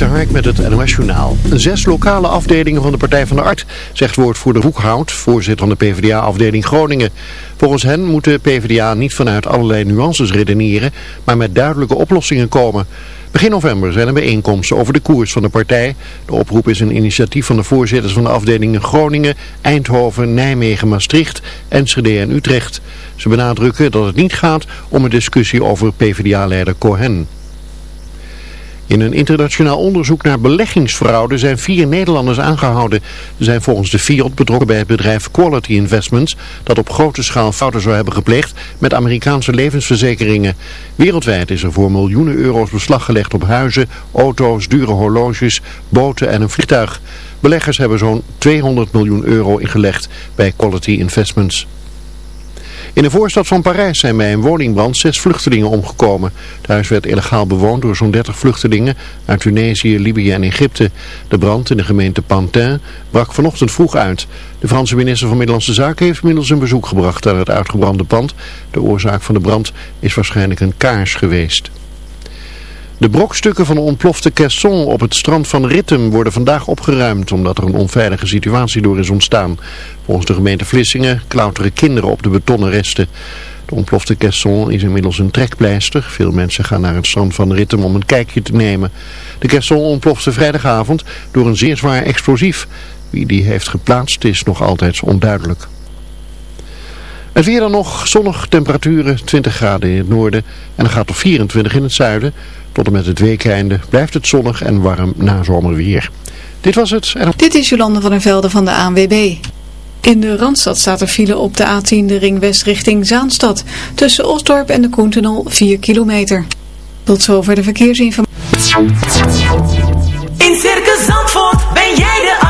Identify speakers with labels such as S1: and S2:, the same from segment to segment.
S1: de met het NOS Journaal. Zes lokale afdelingen van de Partij van de Art, zegt woordvoerder Hoekhout, voorzitter van de PvdA-afdeling Groningen. Volgens hen moet de PvdA niet vanuit allerlei nuances redeneren, maar met duidelijke oplossingen komen. Begin november zijn er bijeenkomsten over de koers van de partij. De oproep is een initiatief van de voorzitters van de afdelingen Groningen, Eindhoven, Nijmegen, Maastricht, Enschede en Utrecht. Ze benadrukken dat het niet gaat om een discussie over PvdA-leider Cohen. In een internationaal onderzoek naar beleggingsfraude zijn vier Nederlanders aangehouden. Ze zijn volgens de Fiat betrokken bij het bedrijf Quality Investments dat op grote schaal fouten zou hebben gepleegd met Amerikaanse levensverzekeringen. Wereldwijd is er voor miljoenen euro's beslag gelegd op huizen, auto's, dure horloges, boten en een vliegtuig. Beleggers hebben zo'n 200 miljoen euro ingelegd bij Quality Investments. In de voorstad van Parijs zijn bij een woningbrand zes vluchtelingen omgekomen. Het huis werd illegaal bewoond door zo'n 30 vluchtelingen uit Tunesië, Libië en Egypte. De brand in de gemeente Pantin brak vanochtend vroeg uit. De Franse minister van Middellandse Zaken heeft inmiddels een bezoek gebracht aan het uitgebrande pand. De oorzaak van de brand is waarschijnlijk een kaars geweest. De brokstukken van de ontplofte caisson op het strand van Rittem worden vandaag opgeruimd omdat er een onveilige situatie door is ontstaan. Volgens de gemeente Vlissingen klauteren kinderen op de betonnen resten. De ontplofte caisson is inmiddels een trekpleister. Veel mensen gaan naar het strand van Rittem om een kijkje te nemen. De caisson ontplofte vrijdagavond door een zeer zwaar explosief. Wie die heeft geplaatst is nog altijd onduidelijk. Het weer dan nog, zonnig temperaturen, 20 graden in het noorden en dan gaat tot 24 in het zuiden. Tot en met het weekeinde blijft het zonnig en warm na zomerweer. Dit was het.
S2: Dit is Jolande van der Velde van de ANWB. In de Randstad staat er file op de A10 de ring west richting Zaanstad. Tussen Osdorp en de Koentunnel 4 kilometer. Tot zover de verkeersinformatie.
S3: In Circus Zandvoort ben jij de.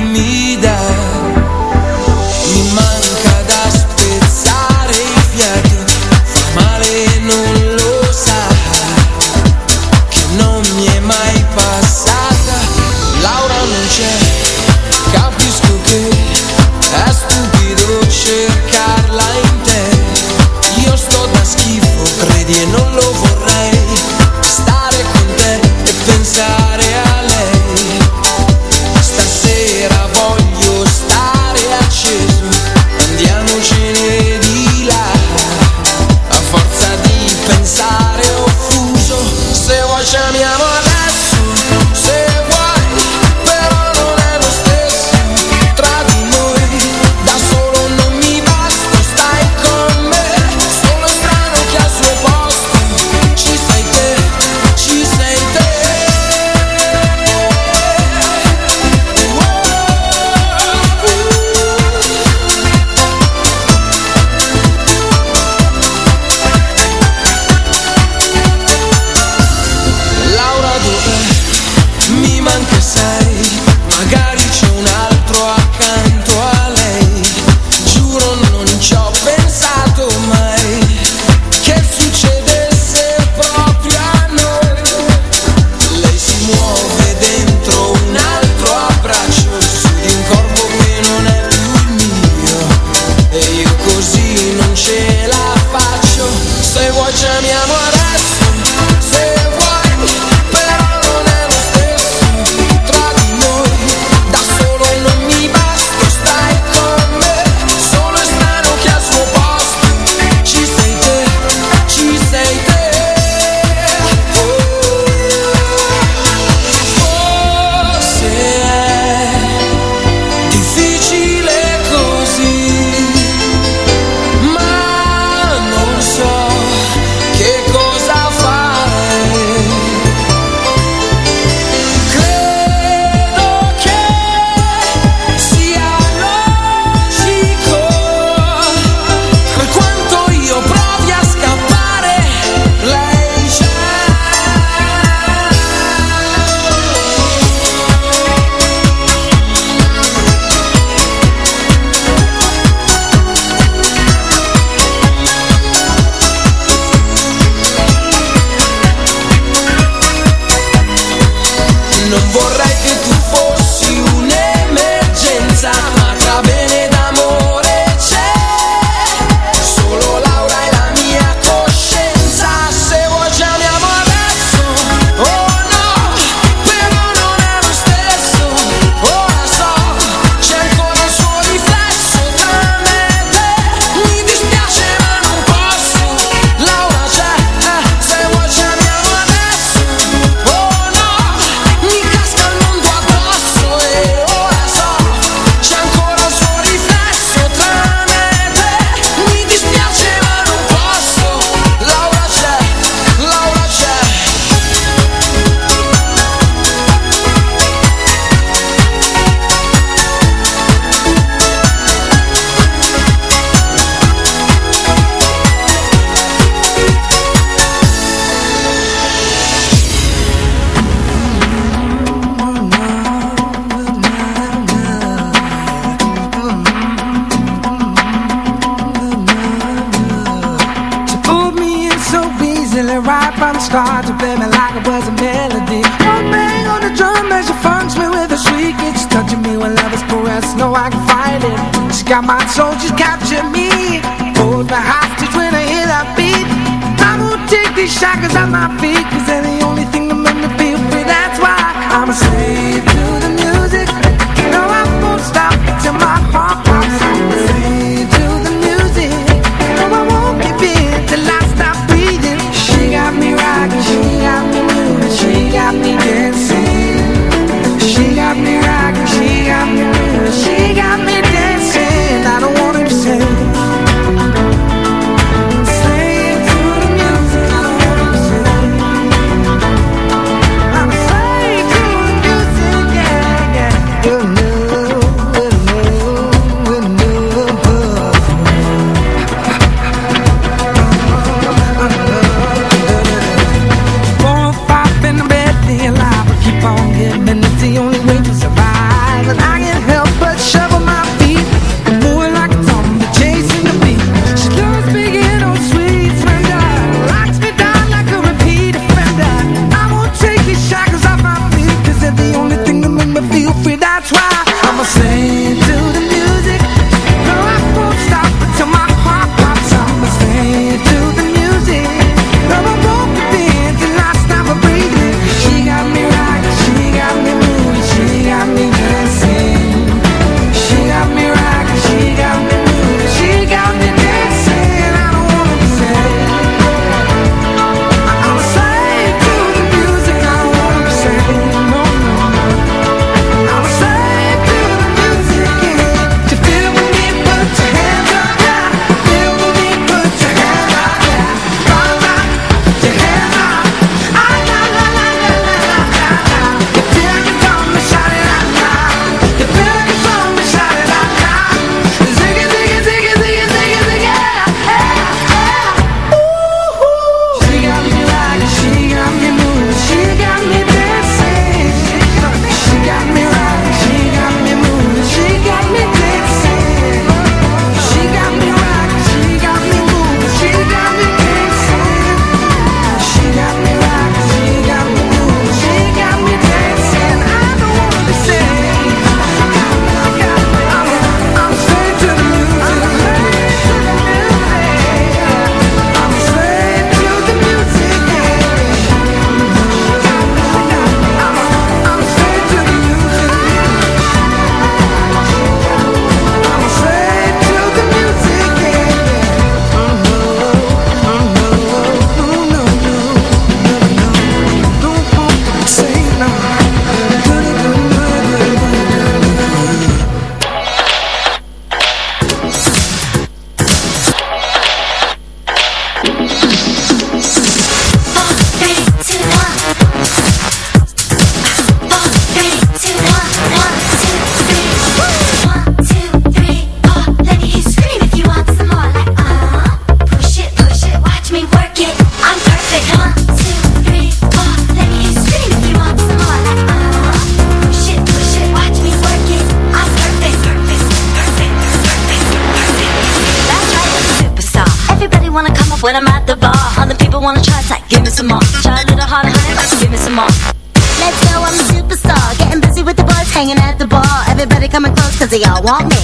S4: walk.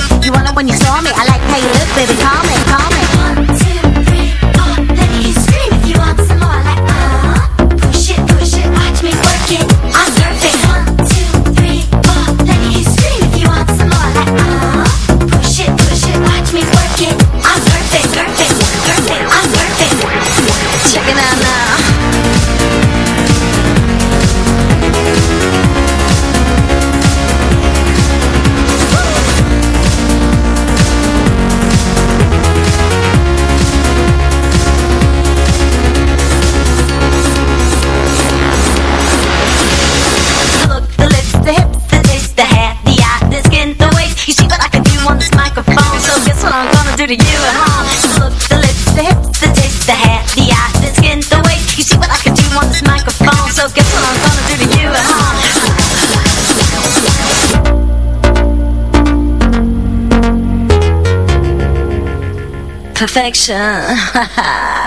S4: to you
S5: and harm. Just look, the lips, the hips, the taste, the hair, the eyes, the skin, the weight. You see what I can do on this microphone, so guess what I'm gonna do to you and harm. Perfection.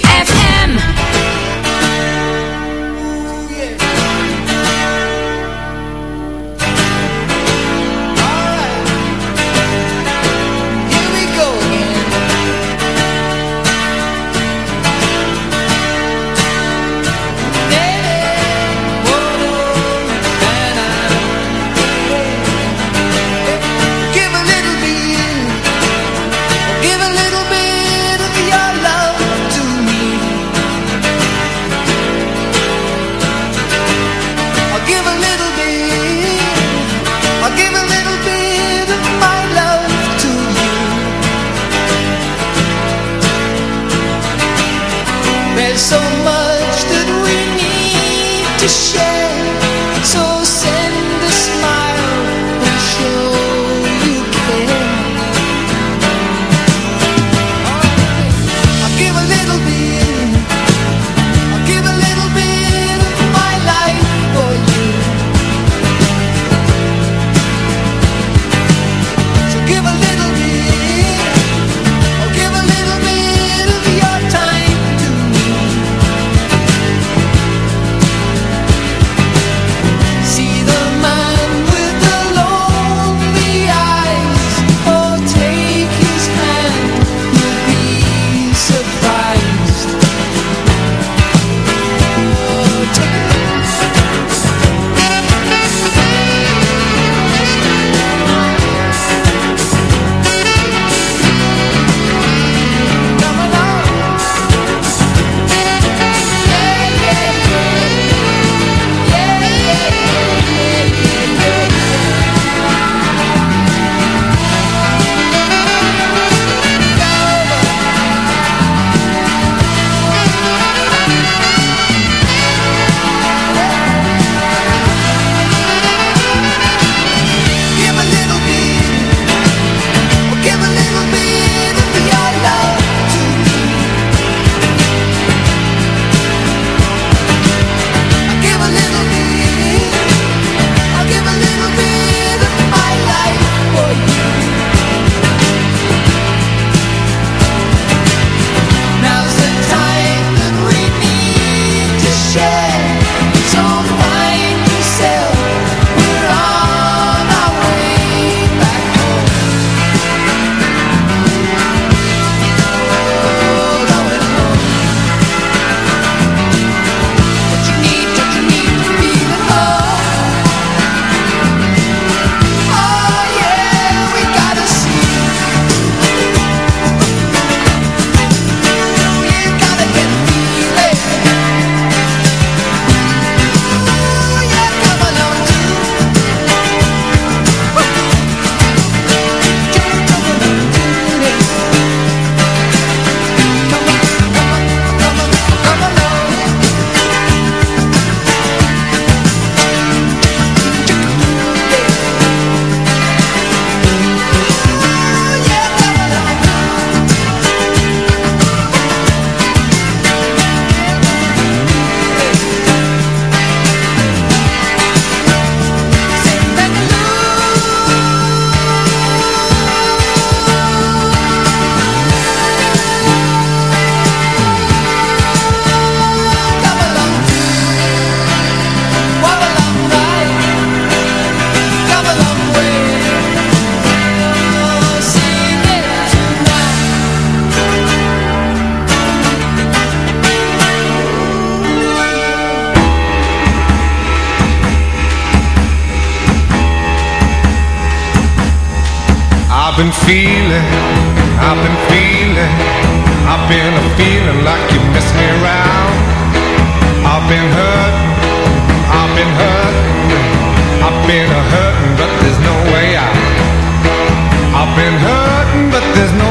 S6: been a hurting, but there's no way out. I've been hurting, but there's no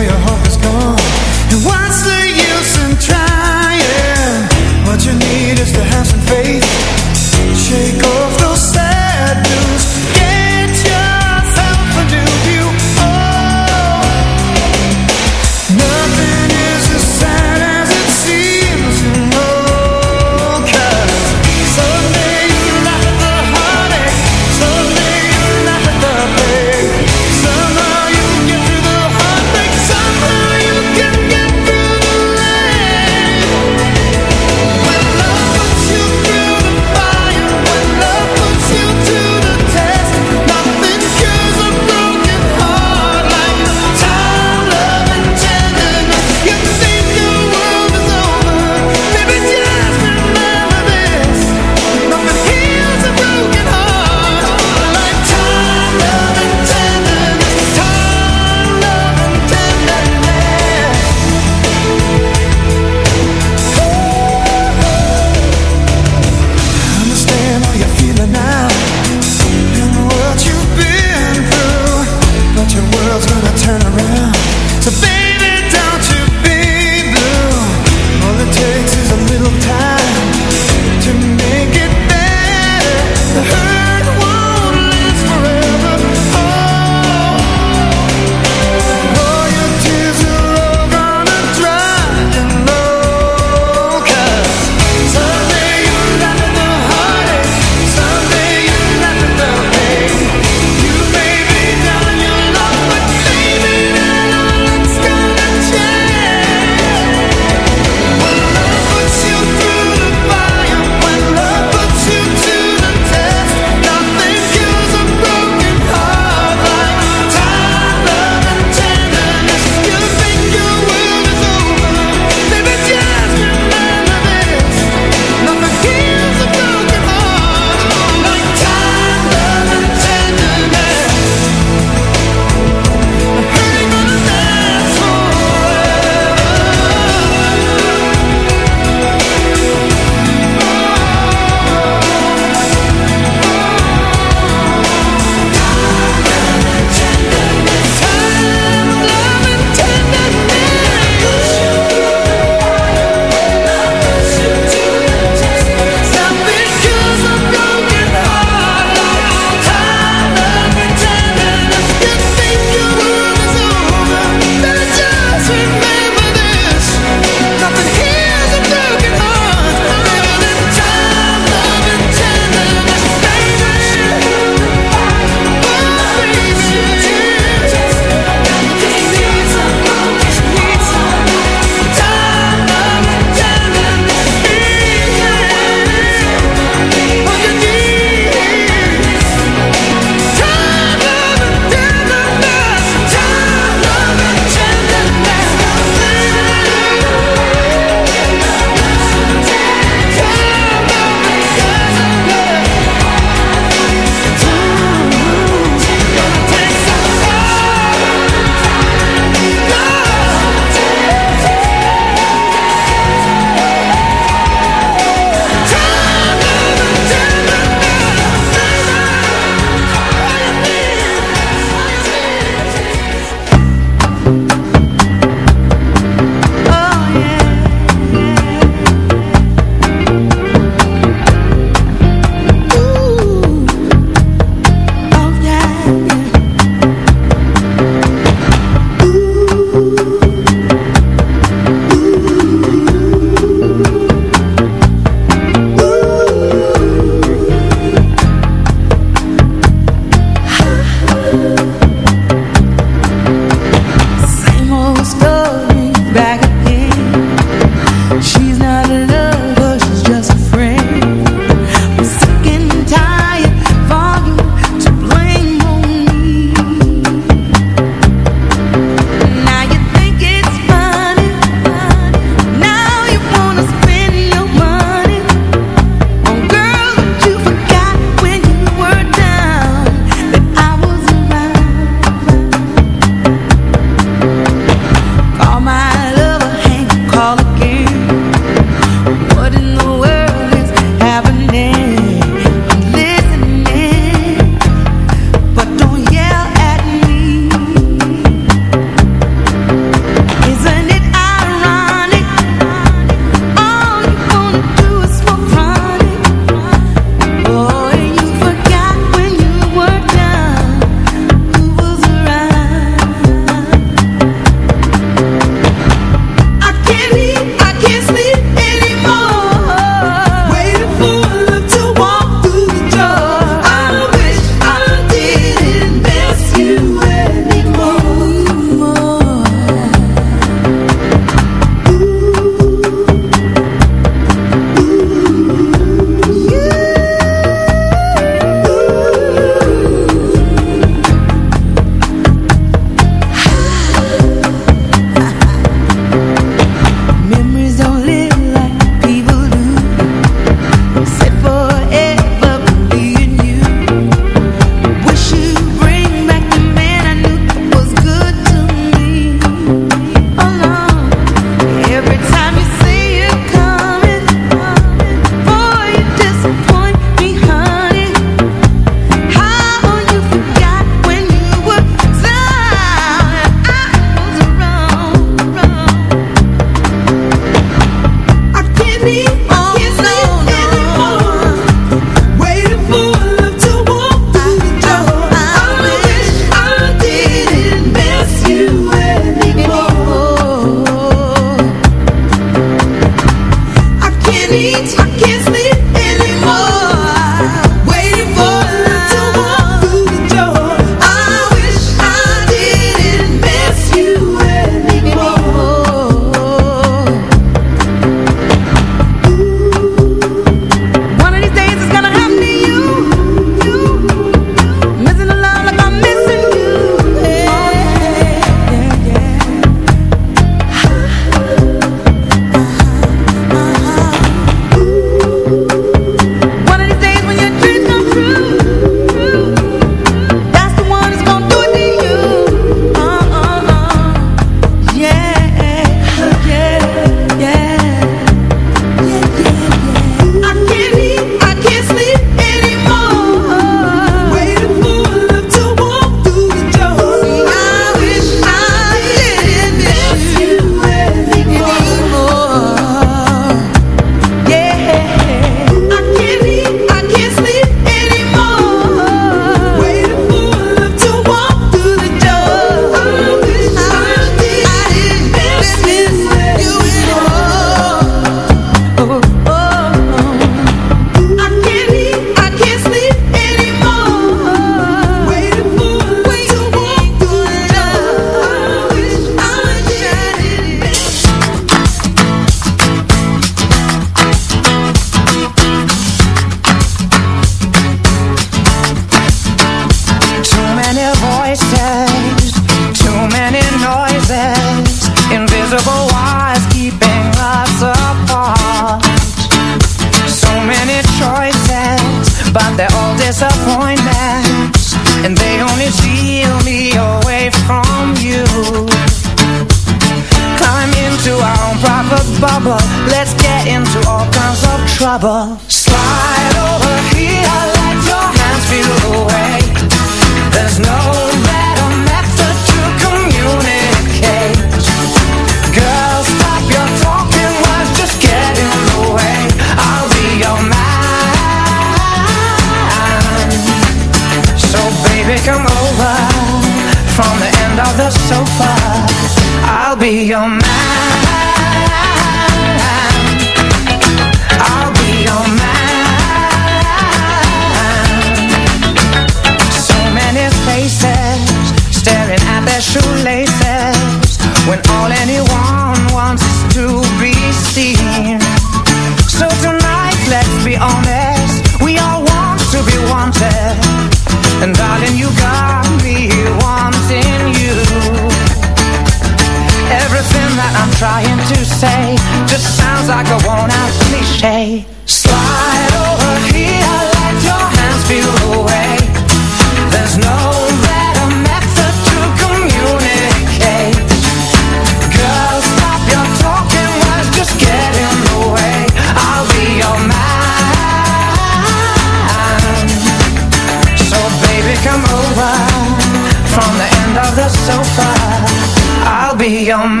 S4: be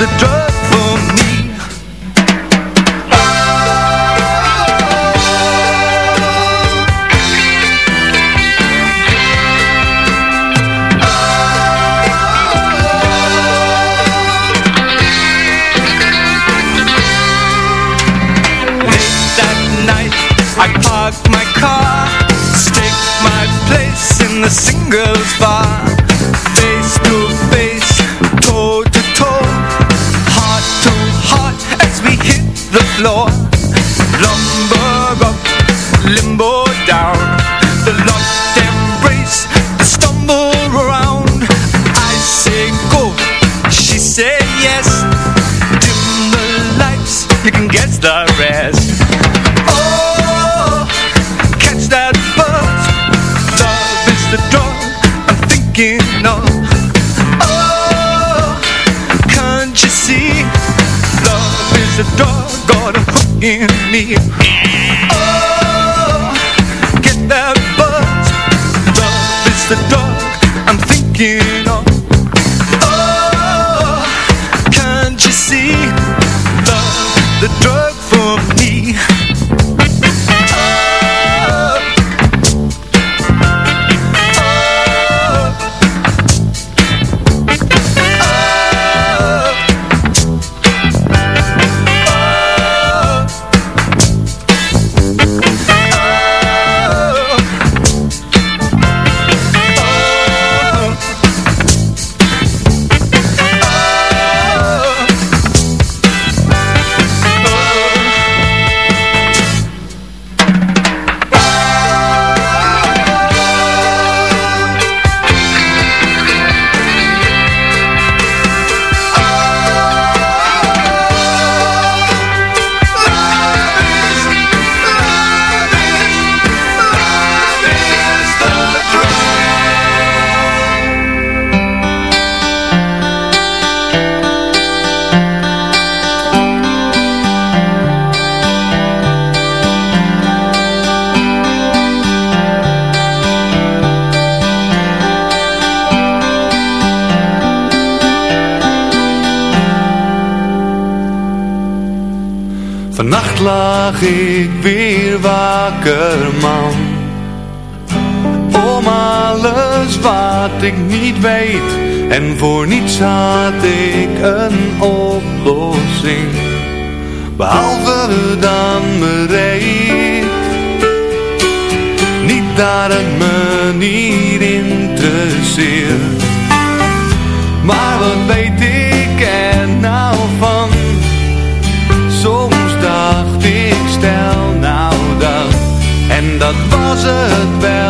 S4: the
S7: drug
S8: wat ik niet weet. En voor niets had ik een oplossing. Behalve dan bereid Niet dat het me niet interesseert Maar wat weet ik er nou van? Soms dacht ik stel nou dat En dat was het wel.